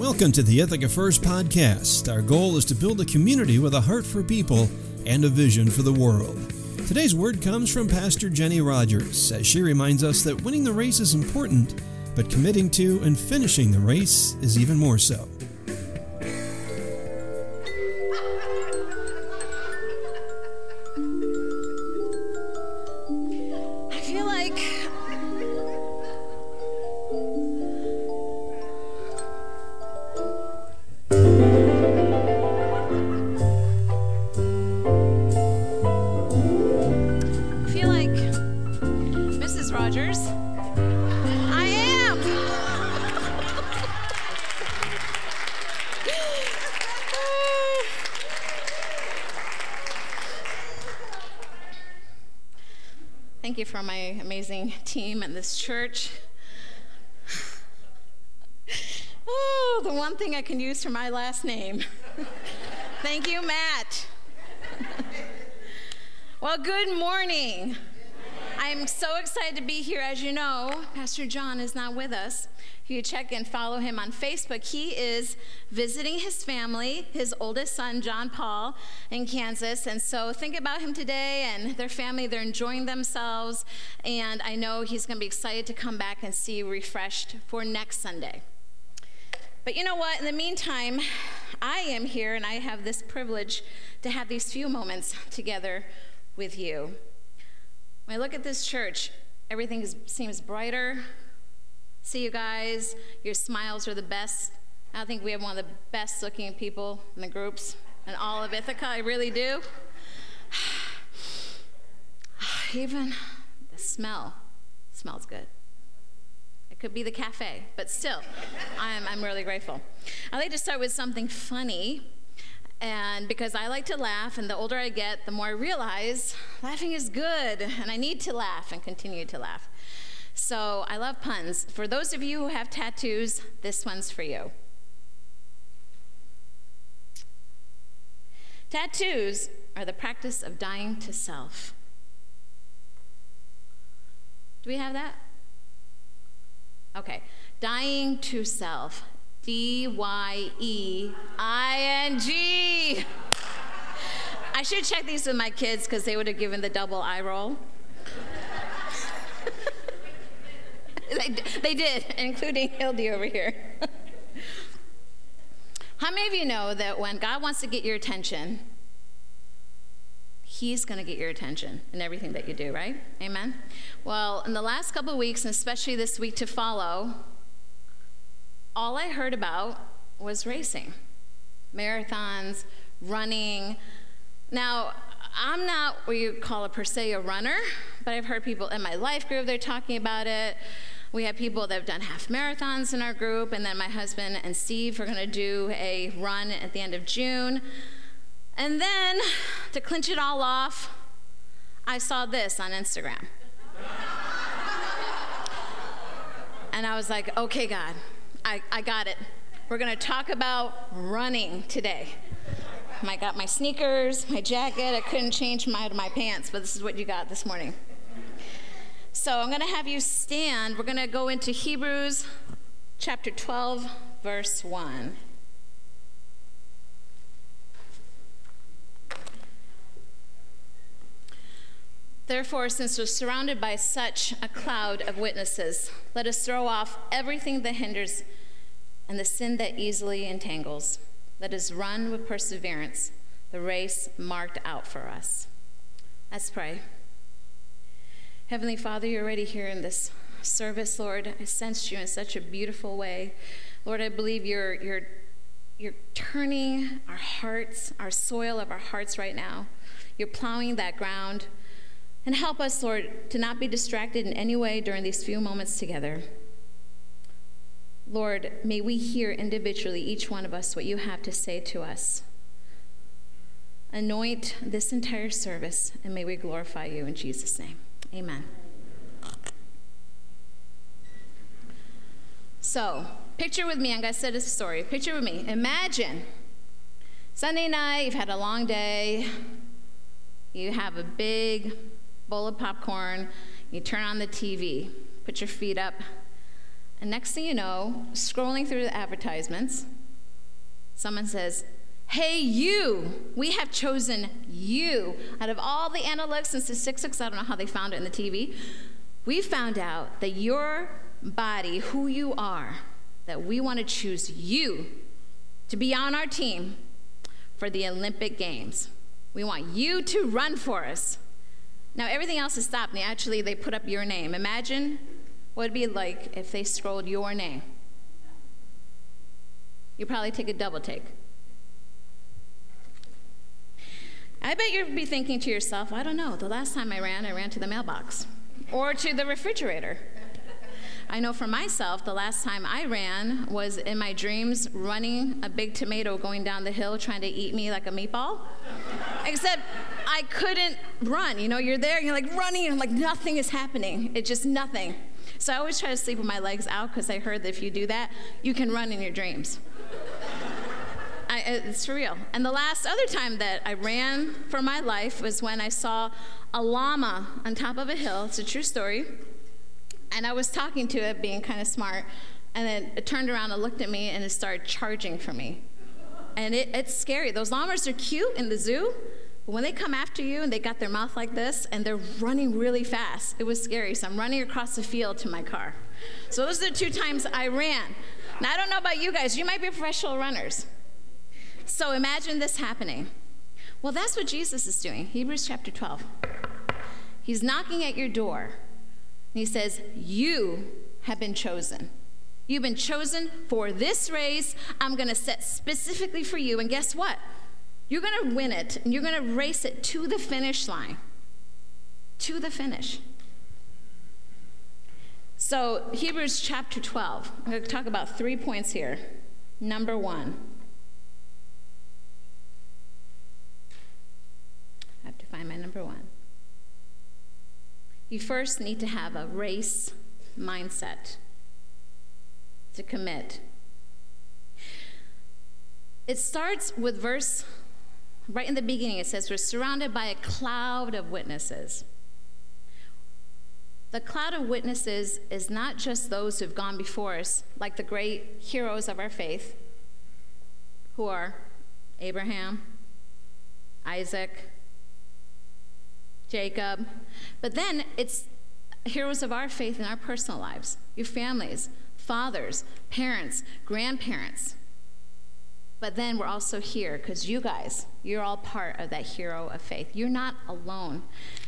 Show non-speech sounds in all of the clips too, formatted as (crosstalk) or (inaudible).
Welcome to the Ithaca First podcast. Our goal is to build a community with a heart for people and a vision for the world. Today's word comes from Pastor Jenny Rogers as she reminds us that winning the race is important, but committing to and finishing the race is even more so. Team and this church. (sighs) Oh, the one thing I can use for my last name. (laughs) Thank you, Matt. (laughs) well, good morning. I'm so excited to be here. As you know, Pastor John is not with us. If you check and follow him on Facebook, he is visiting his family, his oldest son, John Paul, in Kansas. And so think about him today and their family. They're enjoying themselves. And I know he's going to be excited to come back and see you refreshed for next Sunday. But you know what? In the meantime, I am here and I have this privilege to have these few moments together with you. When I look at this church, everything is, seems brighter. See you guys. Your smiles are the best. I think we have one of the best looking people in the groups in all of Ithaca. I really do. (sighs) Even the smell smells good. It could be the cafe, but still, I'm, I'm really grateful. I'd like to start with something funny. And because I like to laugh, and the older I get, the more I realize laughing is good, and I need to laugh and continue to laugh. So I love puns. For those of you who have tattoos, this one's for you. Tattoos are the practice of dying to self. Do we have that? Okay. Dying to self. D Y E I N G. I should check these with my kids because they would have given the double eye roll. (laughs) they, they did, (laughs) including Hildy over here. (laughs) How many of you know that when God wants to get your attention, He's going to get your attention in everything that you do, right? Amen? Well, in the last couple of weeks, and especially this week to follow, all I heard about was racing, marathons, running. Now, I'm not what you call a per se a runner, but I've heard people in my life group, they're talking about it. We have people that have done half marathons in our group, and then my husband and Steve are going to do a run at the end of June. And then, to clinch it all off, I saw this on Instagram. (laughs) and I was like, okay, God, I, I got it. We're going to talk about running today. I got my sneakers, my jacket. I couldn't change my, my pants, but this is what you got this morning. So I'm going to have you stand. We're going to go into Hebrews chapter 12, verse 1. Therefore, since we're surrounded by such a cloud of witnesses, let us throw off everything that hinders and the sin that easily entangles. Let us run with perseverance the race marked out for us. Let's pray. Heavenly Father, you're already here in this service, Lord. I sensed you in such a beautiful way. Lord, I believe you're, you're, you're turning our hearts, our soil of our hearts right now. You're plowing that ground. And help us, Lord, to not be distracted in any way during these few moments together. Lord, may we hear individually, each one of us, what you have to say to us. Anoint this entire service, and may we glorify you in Jesus' name. Amen. So, picture with me, I'm going to say this story. Picture with me. Imagine Sunday night, you've had a long day, you have a big bowl of popcorn, you turn on the TV, put your feet up, And next thing you know, scrolling through the advertisements, someone says, Hey, you, we have chosen you. Out of all the analytics and statistics, I don't know how they found it in the TV, we found out that your body, who you are, that we want to choose you to be on our team for the Olympic Games. We want you to run for us. Now, everything else is stopped, and actually, they put up your name. Imagine what it'd be like if they scrolled your name. You probably take a double take. I bet you'd be thinking to yourself, I don't know, the last time I ran, I ran to the mailbox or to the refrigerator. I know for myself, the last time I ran was in my dreams running a big tomato going down the hill trying to eat me like a meatball. Except I couldn't run. You know, you're there, you're like running, and like nothing is happening. It's just nothing. So I always try to sleep with my legs out because I heard that if you do that, you can run in your dreams. I, it's for real. And the last other time that I ran for my life was when I saw a llama on top of a hill. It's a true story. And I was talking to it, being kind of smart, and then it turned around and looked at me and it started charging for me. And it, it's scary. Those llamas are cute in the zoo, but when they come after you and they got their mouth like this and they're running really fast, it was scary. So I'm running across the field to my car. So those are the two times I ran. Now, I don't know about you guys, you might be professional runners. So imagine this happening. Well, that's what Jesus is doing. Hebrews chapter 12. He's knocking at your door And he says, You have been chosen. You've been chosen for this race. I'm going to set specifically for you. And guess what? You're going to win it and you're going to race it to the finish line. To the finish. So, Hebrews chapter 12. I'm going to talk about three points here. Number one, I have to find my number one you first need to have a race mindset to commit. It starts with verse right in the beginning. It says, We're surrounded by a cloud of witnesses. The cloud of witnesses is not just those who've gone before us, like the great heroes of our faith, who are Abraham, Isaac, Jacob. But then it's heroes of our faith in our personal lives, your families, fathers, parents, grandparents. But then we're also here because you guys, you're all part of that hero of faith. You're not alone.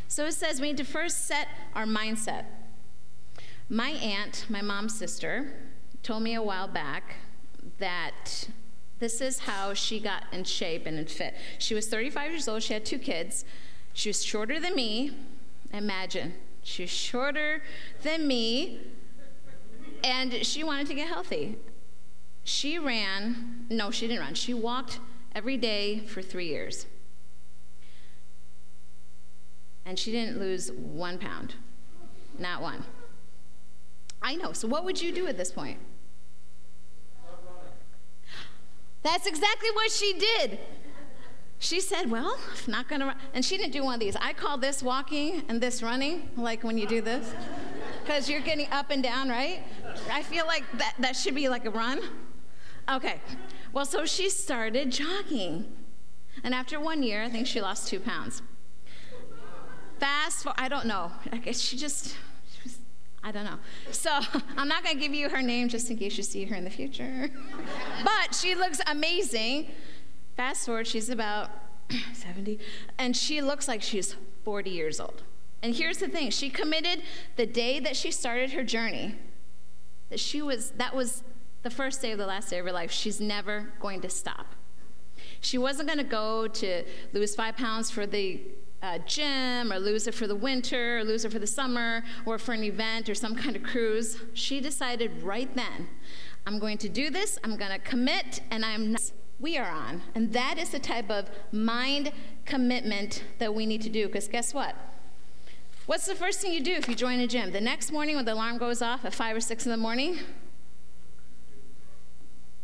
So it says we need to first set our mindset. My aunt, my mom's sister, told me a while back that this is how she got in shape and in fit. She was 35 years old, she had two kids. She was shorter than me. Imagine. She's shorter than me. And she wanted to get healthy. She ran, no, she didn't run. She walked every day for three years. And she didn't lose one pound. Not one. I know. So, what would you do at this point? That's exactly what she did she said, Well, I'm not to run. And she didn't do one of these. I call this walking and this running, like when you do this, because you're getting up and down, right? I feel like that, that should be like a run. Okay. Well, so she started jogging. And after one year, I think she lost two pounds. Fast forward, I don't know. I guess she just, she was, I don't know. So (laughs) I'm not going to give you her name just in case you see her in the future. (laughs) but she looks amazing. Fast forward, she's about (clears throat) 70, and she looks like she's 40 years old. And here's the thing she committed the day that she started her journey, that she was, that was the first day of the last day of her life. She's never going to stop. She wasn't going to go to lose five pounds for the uh, gym or lose it for the winter or lose it for the summer or for an event or some kind of cruise. She decided right then, I'm going to do this, I'm going to commit, and I'm not we are on. And that is the type of mind commitment that we need to do. Because guess what? What's the first thing you do if you join a gym? The next morning when the alarm goes off at 5 or 6 in the morning,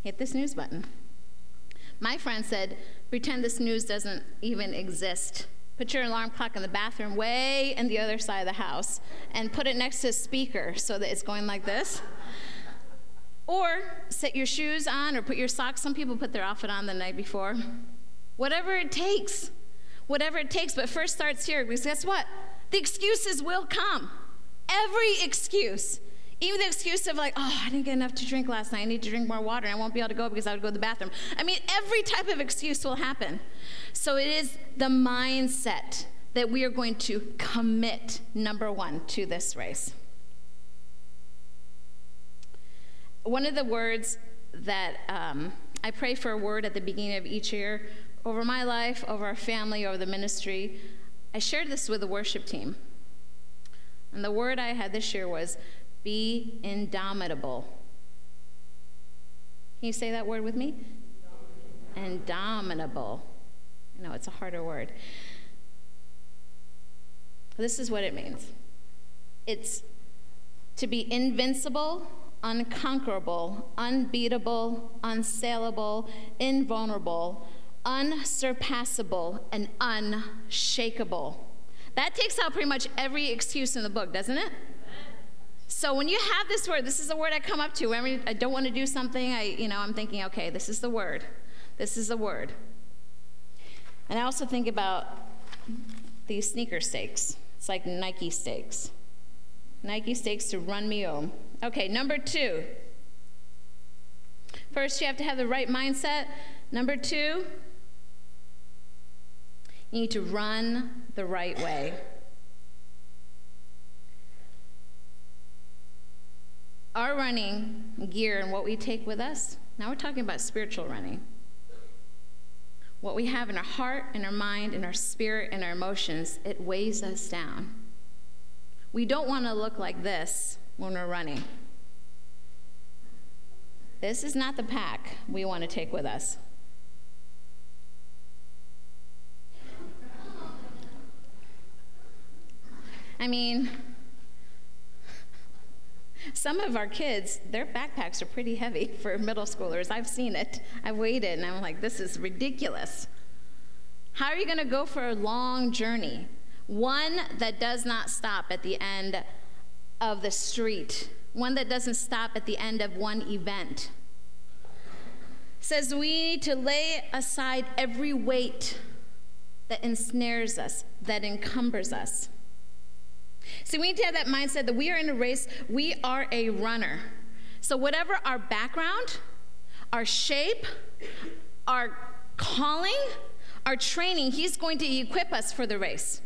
hit the snooze button. My friend said, pretend the snooze doesn't even exist. Put your alarm clock in the bathroom way in the other side of the house and put it next to a speaker so that it's going like this. Or set your shoes on or put your socks. Some people put their outfit on the night before. Whatever it takes. Whatever it takes. But first starts here because guess what? The excuses will come. Every excuse. Even the excuse of like, oh, I didn't get enough to drink last night. I need to drink more water I won't be able to go because I would go to the bathroom. I mean, every type of excuse will happen. So it is the mindset that we are going to commit, number one, to this race. One of the words that um, I pray for a word at the beginning of each year over my life, over our family, over the ministry. I shared this with the worship team. And the word I had this year was be indomitable. Can you say that word with me? Indomitable. I know it's a harder word. This is what it means it's to be invincible, unconquerable, unbeatable, unsaleable, invulnerable, unsurpassable, and unshakable. That takes out pretty much every excuse in the book, doesn't it? So when you have this word, this is the word I come up to. Whenever I don't want to do something, I, you know, I'm thinking, okay, this is the word. This is the word. And I also think about these sneaker stakes. It's like Nike stakes. Nike stakes to run me home. Okay, number two. First, you have to have the right mindset. Number two, you need to run the right way. Our running gear and what we take with us, now we're talking about spiritual running. What we have in our heart, in our mind, in our spirit, in our emotions, it weighs us down. We don't want to look like this when we're running. This is not the pack we want to take with us. I mean, some of our kids, their backpacks are pretty heavy (laughs) for middle schoolers. I've seen it. I weighed it and I'm like, this is ridiculous. How are you going to go for a long journey? One that does not stop at the end of the street, one that doesn't stop at the end of one event. Says we need to lay aside every weight that ensnares us, that encumbers us. See, we need to have that mindset that we are in a race, we are a runner. So, whatever our background, our shape, our calling, our training, He's going to equip us for the race.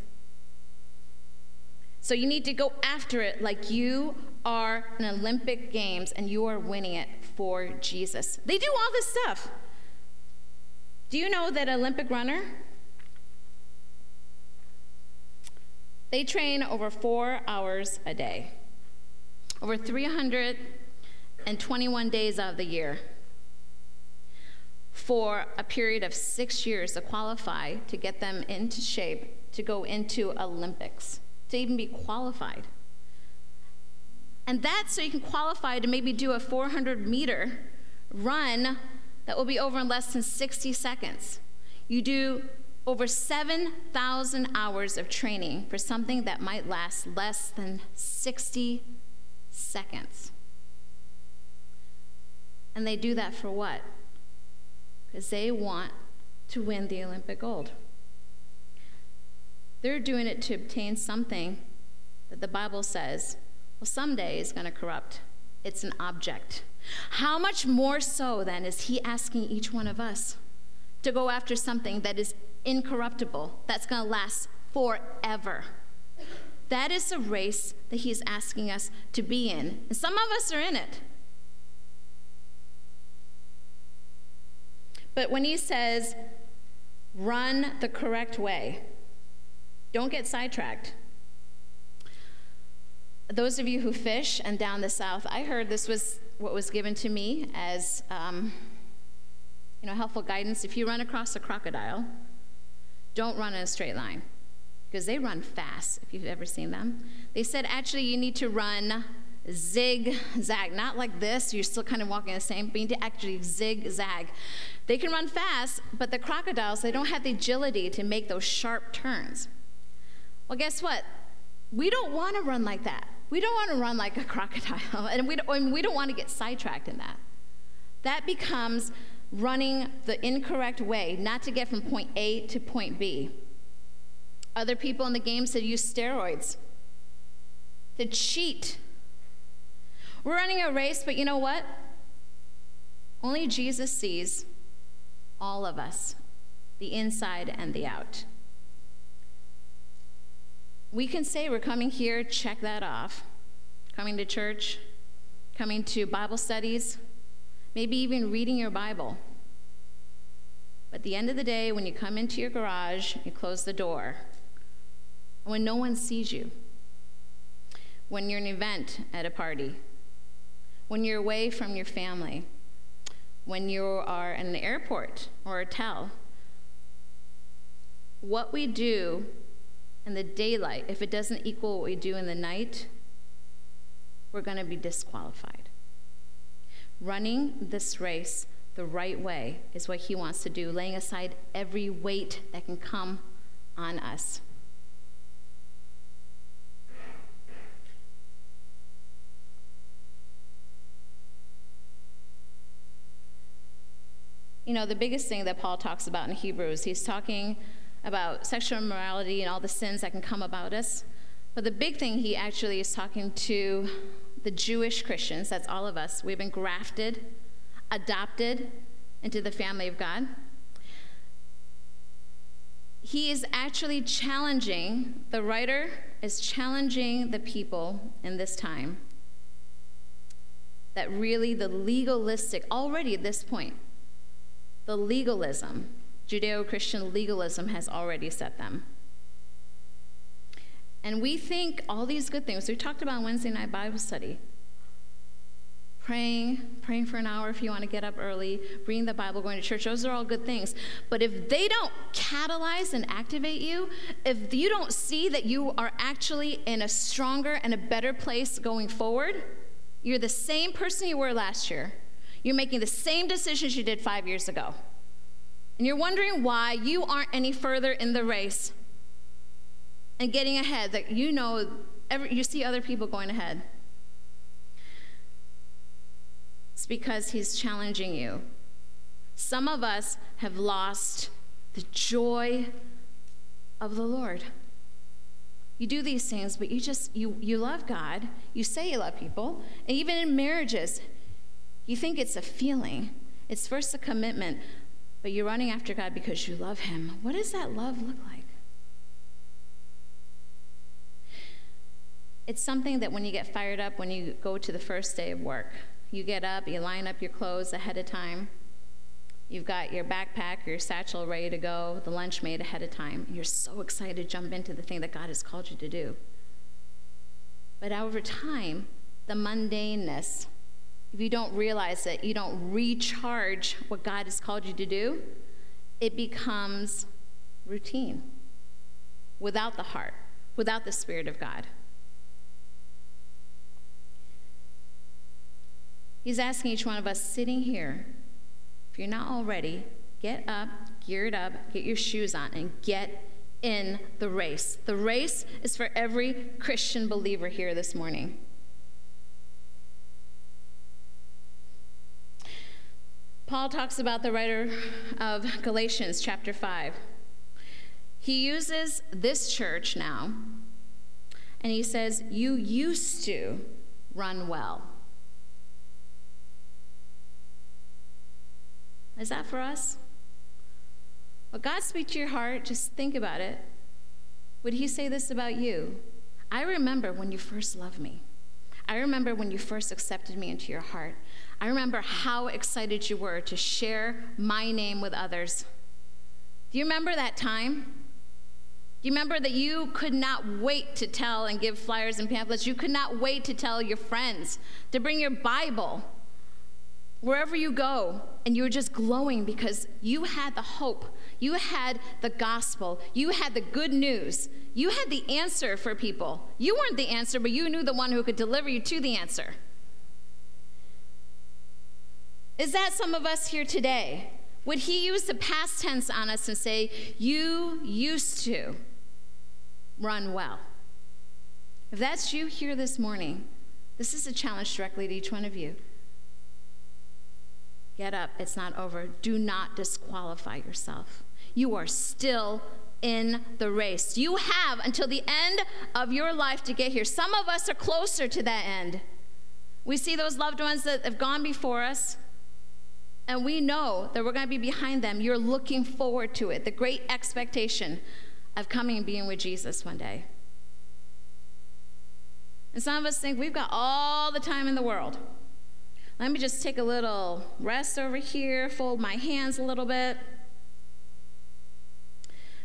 So, you need to go after it like you are an Olympic Games and you are winning it for Jesus. They do all this stuff. Do you know that Olympic runner They train over four hours a day, over 321 days of the year, for a period of six years to qualify to get them into shape to go into Olympics, to even be qualified. And that's so you can qualify to maybe do a 400 meter run that will be over in less than 60 seconds. You do over 7,000 hours of training for something that might last less than 60 seconds. And they do that for what? Because they want to win the Olympic gold. They're doing it to obtain something that the Bible says, well, someday is going to corrupt. It's an object. How much more so, then, is He asking each one of us to go after something that is incorruptible, that's going to last forever. That is the race that he's asking us to be in. And some of us are in it. But when he says, run the correct way, don't get sidetracked. Those of you who fish and down the south, I heard this was what was given to me as um, you know, helpful guidance. If you run across a crocodile, don't run in a straight line because they run fast, if you've ever seen them. They said actually you need to run zigzag, not like this, you're still kind of walking the same, but you need to actually zigzag. They can run fast, but the crocodiles, they don't have the agility to make those sharp turns. Well, guess what? We don't want to run like that. we don't want to run like a (laughs) crocodile, and we don't, and we don't want to get sidetracked in that. That becomes running the incorrect way, not to get from point A to point B. Other people in the game said use steroids, to cheat. We're running a race, but you know what? Only Jesus sees all of us, the inside and the out. We can say we're coming here, check that off. Coming to church, coming to Bible studies, maybe even reading your Bible. But at the end of the day, when you come into your garage, you close the door. When no one sees you, when you're an event at a party, when you're away from your family, when you are in an airport or a hotel, what we do in the daylight, if it doesn't equal what we do in the night, we're going to be disqualified. Running this race the right way is what he wants to do, laying aside every weight that can come on us. You know, the biggest thing that Paul talks about in Hebrews, he's talking about sexual immorality and all the sins that can come about us. But the big thing he actually is talking to the Jewish Christians, that's all of us. We've been grafted, adopted into the family of God. He is actually challenging, the writer is challenging the people in this time that really the legalistic, already at this point, the legalism, Judeo Christian legalism has already set them. And we think all these good things, we talked about Wednesday night Bible study. Praying, praying for an hour if you want to get up early, reading the Bible, going to church, those are all good things. But if they don't catalyze and activate you, if you don't see that you are actually in a stronger and a better place going forward, you're the same person you were last year. You're making the same decisions you did five years ago. And you're wondering why you aren't any further in the race and getting ahead, that you know, every, you see other people going ahead. It's because he's challenging you. Some of us have lost the joy of the Lord. You do these things, but you just you you love God. You say you love people, and even in marriages, you think it's a feeling. It's first a commitment, but you're running after God because you love Him. What does that love look like? It's something that when you get fired up, when you go to the first day of work, you get up, you line up your clothes ahead of time. You've got your backpack, your satchel ready to go, the lunch made ahead of time. You're so excited to jump into the thing that God has called you to do. But over time, the mundaneness if you don't realize it, you don't recharge what God has called you to do, it becomes routine without the heart, without the Spirit of God. He's asking each one of us sitting here, if you're not already, get up, gear it up, get your shoes on, and get in the race. The race is for every Christian believer here this morning. Paul talks about the writer of Galatians chapter 5. He uses this church now, and he says, You used to run well. Is that for us? Well, God speak to your heart, just think about it. Would he say this about you? I remember when you first loved me. I remember when you first accepted me into your heart. I remember how excited you were to share my name with others. Do you remember that time? Do you remember that you could not wait to tell and give flyers and pamphlets? You could not wait to tell your friends to bring your Bible wherever you go, and you were just glowing because you had the hope, you had the gospel, you had the good news, you had the answer for people. You weren't the answer, but you knew the one who could deliver you to the answer. Is that some of us here today? Would he use the past tense on us and say, You used to run well? If that's you here this morning, this is a challenge directly to each one of you. Get up, it's not over. Do not disqualify yourself. You are still in the race. You have until the end of your life to get here. Some of us are closer to that end. We see those loved ones that have gone before us, and we know that we're going to be behind them. You're looking forward to it, the great expectation of coming and being with Jesus one day. And some of us think we've got all the time in the world. Let me just take a little rest over here, fold my hands a little bit.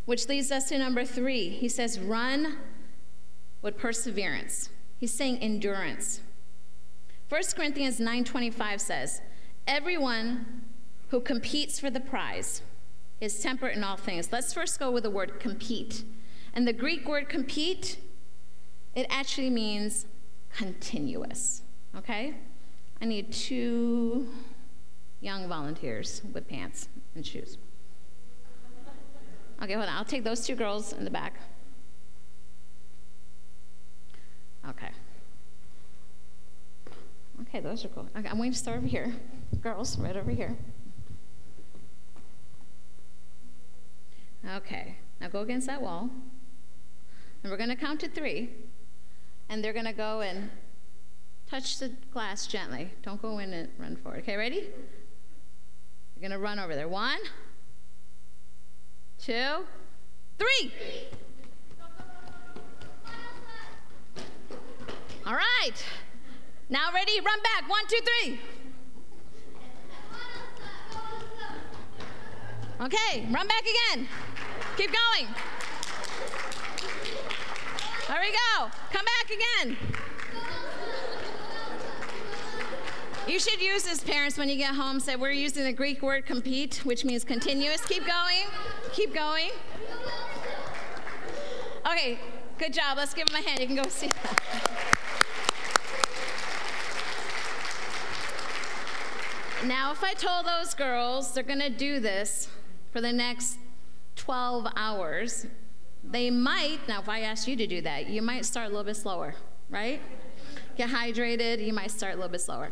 Which leads us to number three. He says, run with perseverance. He's saying endurance. 1 Corinthians 9:25 says, "Everyone who competes for the prize is temperate in all things." Let's first go with the word compete. And the Greek word compete, it actually means continuous. Okay? I need two young volunteers with pants and shoes. Okay, hold on. I'll take those two girls in the back. Okay. Okay, those are cool. Okay, I'm going to start over here. Girls, right over here. Okay, now go against that wall. And we're going to count to three. And they're going to go and touch the glass gently. Don't go in and run forward. Okay, ready? You're going to run over there. One, two, three. All right. Now ready? Run back. One, two, three. Okay, run back again. Keep going. There we go. Come back again. You should use this, parents, when you get home. Say, we're using the Greek word compete, which means continuous. Keep going. Keep going. Okay, good job. Let's give them a hand. You can go see them. Now, if I told those girls they're going to do this for the next 12 hours, they might, now if I asked you to do that, you might start a little bit slower, right? Get hydrated, you might start a little bit slower.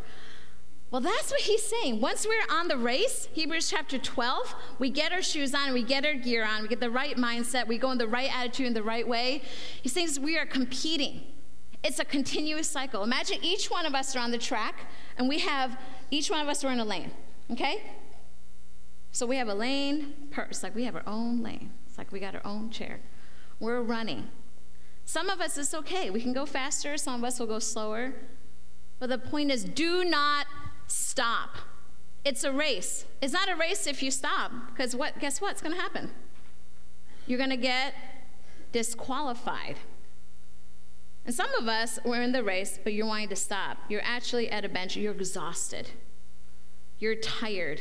Well, that's what he's saying. Once we're on the race, Hebrews chapter 12, we get our shoes on, we get our gear on, we get the right mindset, we go in the right attitude in the right way. He says we are competing. It's a continuous cycle. Imagine each one of us are on the track, and we have each one of us are in a lane, okay? So we have a lane, it's like we have our own lane. It's like we got our own chair. We're running. Some of us, it's okay. We can go faster, some of us will go slower. But the point is, do not stop. It's a race. It's not a race if you stop, because what, guess what's going to happen? You're going to get disqualified. And some of us, we're in the race, but you're wanting to stop. You're actually at a bench, you're exhausted, you're tired.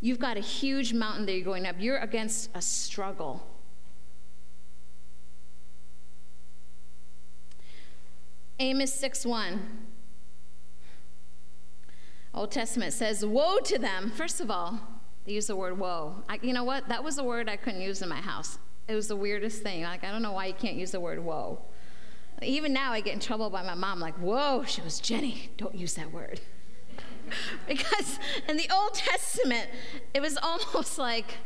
You've got a huge mountain that you're going up, you're against a struggle. Amos 6 1. Old Testament says, Woe to them. First of all, they use the word woe. I, you know what? That was a word I couldn't use in my house. It was the weirdest thing. Like, I don't know why you can't use the word woe. Even now, I get in trouble by my mom, like, whoa, she goes, Jenny, don't use that word. (laughs) because in the Old Testament, it was almost like,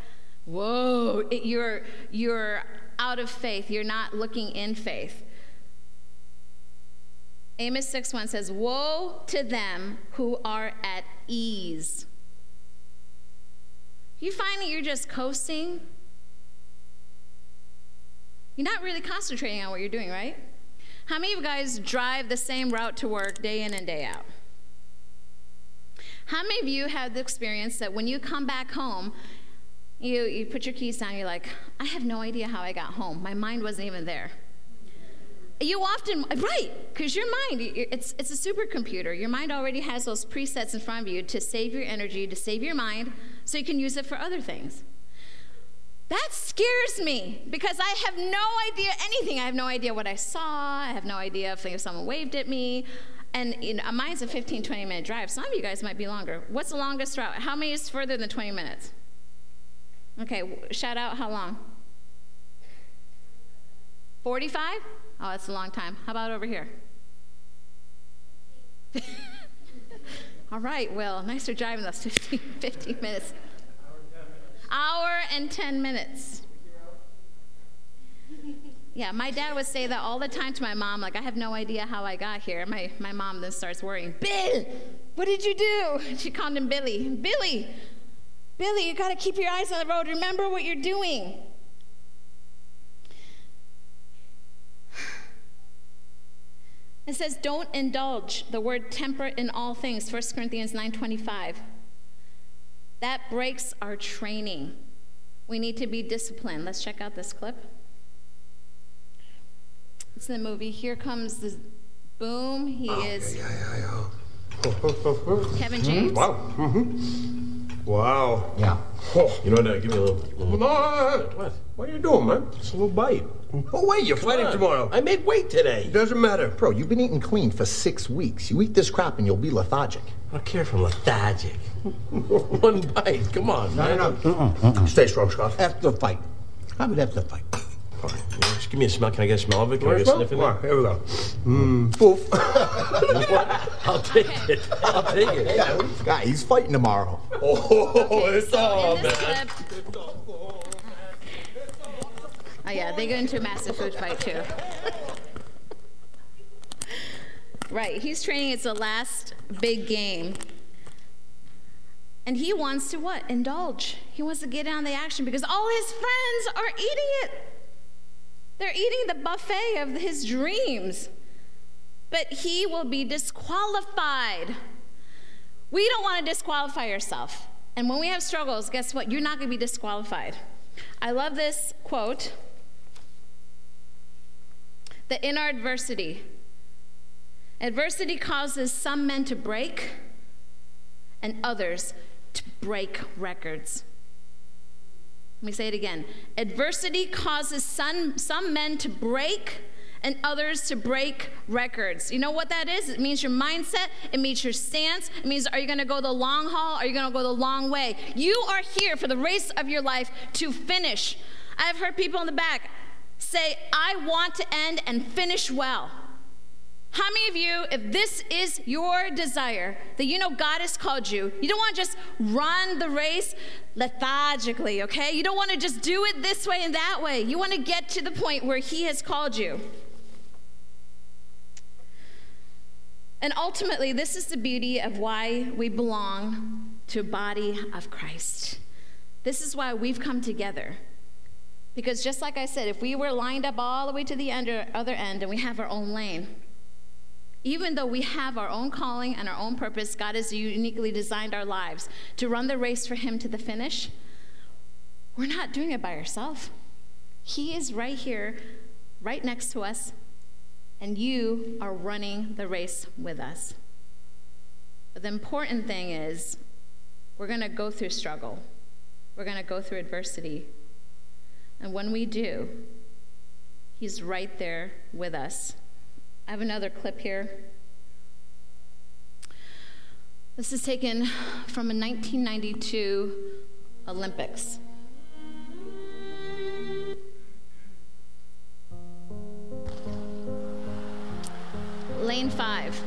whoa, it, you're, you're out of faith. You're not looking in faith. Amos 6 1 says, Woe to them who are at ease. You find that you're just coasting? You're not really concentrating on what you're doing, right? How many of you guys drive the same route to work day in and day out? How many of you have the experience that when you come back home, you, you put your keys down, you're like, I have no idea how I got home. My mind wasn't even there. You often, right, because your mind, it's, it's a supercomputer. Your mind already has those presets in front of you to save your energy, to save your mind, so you can use it for other things. That scares me because I have no idea anything. I have no idea what I saw. I have no idea if, if someone waved at me. And you know, mine's a 15, 20 minute drive. Some of you guys might be longer. What's the longest route? How many is further than 20 minutes? Okay, shout out how long? 45? Oh, that's a long time. How about over here? (laughs) All right, Will. Nice for driving those (laughs) 15, 15 minutes. Hour and 10 minutes. Yeah, my dad would say that all the time to my mom, like, I have no idea how I got here. My, my mom then starts worrying, Bill, what did you do? She called him Billy. Billy, Billy, you got to keep your eyes on the road. Remember what you're doing. It says, don't indulge the word temperate in all things, 1 Corinthians 9.25. That breaks our training. We need to be disciplined. Let's check out this clip. It's in the movie. Here comes the boom. He oh, is yeah, yeah, yeah. (laughs) Kevin James. Wow. Mm-hmm. Wow. Yeah. Oh. You know what? Give me a little. little... What? What are you doing, man? Just a little bite. Oh, wait, you're fighting tomorrow. I made weight today. Doesn't matter. Bro, you've been eating clean for six weeks. You eat this crap and you'll be lethargic. I don't care if I'm lethargic. (laughs) One bite. Come on, no, man. No, no. Stay strong, Scott. After the fight. How about after the fight? Fine. Just give me a smell. Can I get a smell of it? Can I get a sniff of it? Here we go. Mmm. Poof. (laughs) I'll take it. I'll take it. Yeah, guy, he's fighting tomorrow. Oh, (laughs) it's all, man. Yeah, they go into a massive food fight, too. right, he's training. It's the last big game. And he wants to what? Indulge. He wants to get down the action because all his friends are eating it. They're eating the buffet of his dreams. But he will be disqualified. We don't want to disqualify yourself. And when we have struggles, guess what? You're not going to be disqualified. I love this quote that in our adversity, adversity causes some men to break and others to break records. Let me say it again. Adversity causes some, some men to break and others to break records. You know what that is? It means your mindset, it means your stance, it means are you gonna go the long haul, are you gonna go the long way? You are here for the race of your life to finish. I've heard people in the back, say, I want to end and finish well. How many of you, if this is your desire, that you know God has called you, you don't want to just run the race lethargically, okay? You don't want to just do it this way and that way. You want to get to the point where He has called you. And ultimately, this is the beauty of why we belong to a body of Christ. This is why we've come together. Because just like I said, if we were lined up all the way to the end, other end and we have our own lane, even though we have our own calling and our own purpose, God has uniquely designed our lives to run the race for Him to the finish. We're not doing it by ourselves. He is right here, right next to us, and you are running the race with us. But the important thing is, we're going to go through struggle, we're going to go through adversity, and when we do, He's right there with us. I have another clip here. This is taken from a 1992 Olympics. Lane 5.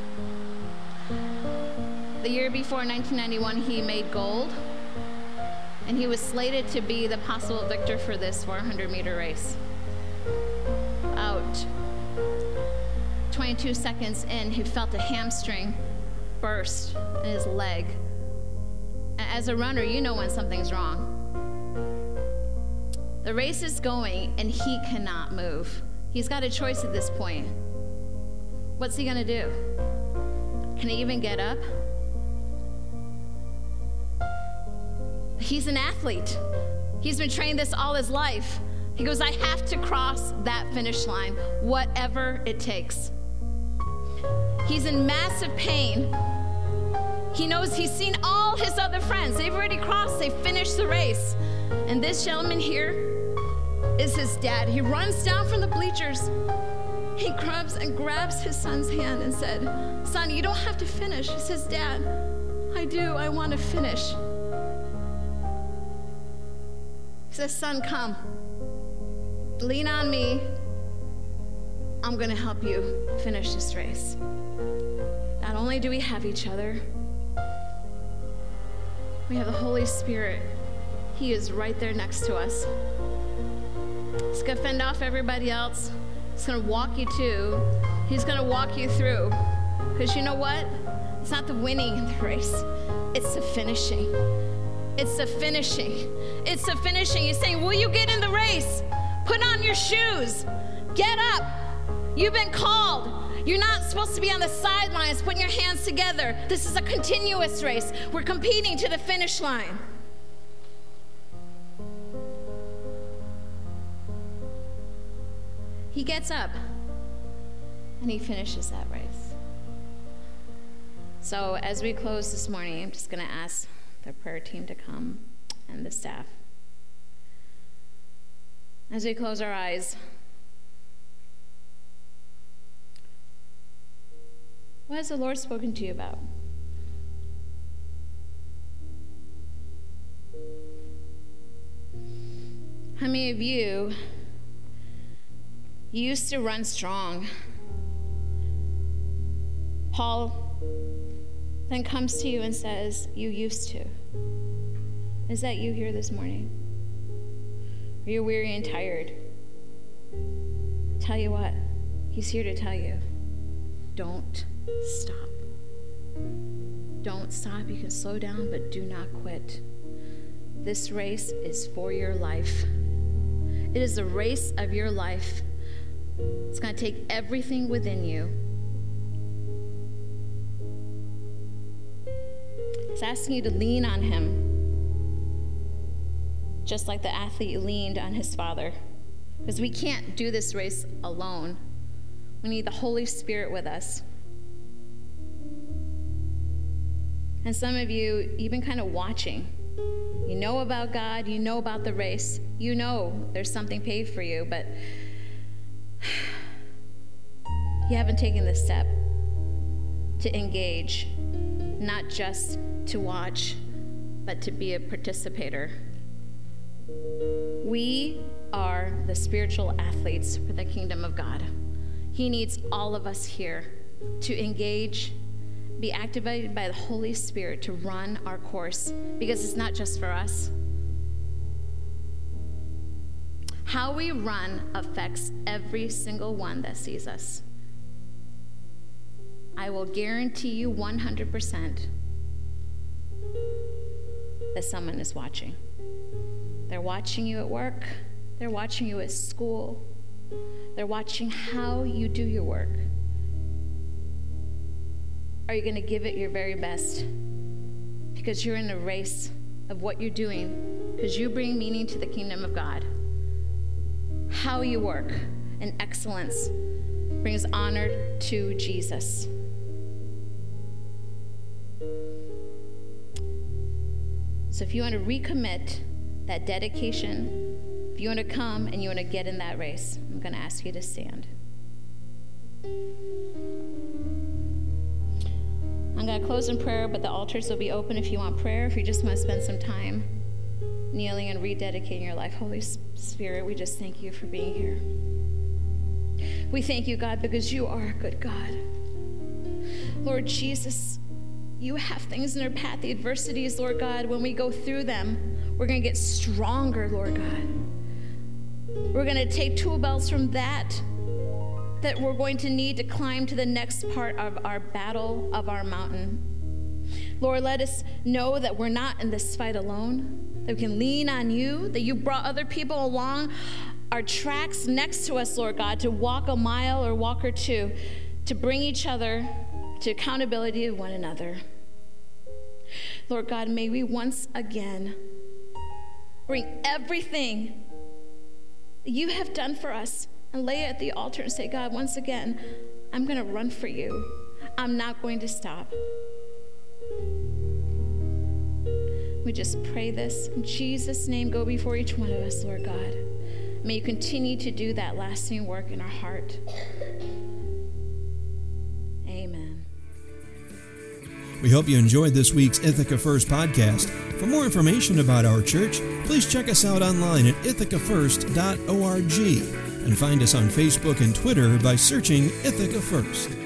The year before, 1991, he made gold and he was slated to be the possible victor for this 400 meter race. Out 22 seconds in, he felt a hamstring burst in his leg. As a runner, you know when something's wrong. The race is going, and he cannot move. He's got a choice at this point. What's he going to do? Can he even get up? He's an athlete. He's been trained this all his life. He goes, I have to cross that finish line, whatever it takes. He's in massive pain. He knows he's seen all his other friends. They've already crossed, they've finished the race. And this gentleman here is his dad. He runs down from the bleachers. He grabs and grabs his son's hand and said, Son, you don't have to finish. He says, Dad, I do. I want to finish. Says, Son, come. Lean on me. I'm going to help you finish this race. Not only do we have each other, we have the Holy Spirit. He is right there next to us. He's going to fend off everybody else. He's going to walk you to. He's going to walk you through. Because you know what? It's not the winning in the race, it's the finishing. It's the finishing. It's the finishing. He's saying, Will you get in the race? Put on your shoes. Get up. You've been called. You're not supposed to be on the sidelines putting your hands together. This is a continuous race. We're competing to the finish line. He gets up and he finishes that race. So, as we close this morning, I'm just going to ask the prayer team to come and the staff. As we close our eyes, what has the Lord spoken to you about? How many of you used to run strong? Paul then comes to you and says, You used to. Is that you here this morning? Are you weary and tired? Tell you what, he's here to tell you don't stop. Don't stop. You can slow down, but do not quit. This race is for your life. It is the race of your life. It's going to take everything within you. It's asking you to lean on Him, just like the athlete leaned on his father. Because we can't do this race alone. We need the Holy Spirit with us. And some of you, you've been kind of watching. You know about God, you know about the race, you know there's something paid for you, but (sighs) you haven't taken the step to engage, not just to watch, but to be a participator. We are the spiritual athletes for the kingdom of God. He needs all of us here to engage, be activated by the Holy Spirit to run our course because it's not just for us. How we run affects every single one that sees us. I will guarantee you 100% that someone is watching. They're watching you at work, they're watching you at school, they're watching how you do your work. Are you going to give it your very best? Because you're in a race of what you're doing, because you bring meaning to the kingdom of God. How you work and excellence brings honor to Jesus. So if you want to recommit that dedication, if you want to come and you want to get in that race, I'm going to ask you to stand. I'm going to close in prayer, but the altars will be open if you want prayer, if you just want to spend some time kneeling and rededicating your life. Holy Spirit, we just thank you for being here. We thank you, God, because you are a good God. Lord Jesus, you have things in our path, the adversities, Lord God. When we go through them, we're going to get stronger, Lord God. We're going to take tool belts from that that we're going to need to climb to the next part of our battle of our mountain. Lord, let us know that we're not in this fight alone, that we can lean on you, that you brought other people along our tracks next to us, Lord God, to walk a mile or walk or two, to bring each other to accountability of one another. Lord God, may we once again bring everything you have done for us and lay it at the altar and say, God, once again, I'm going to run for you. I'm not going to stop. We just pray this in Jesus' name. Go before each one of us, Lord God. May you continue to do that lasting work in our heart. We hope you enjoyed this week's Ithaca First podcast. For more information about our church, please check us out online at ithacafirst.org. and find us on Facebook and Twitter by searching Ithaca First.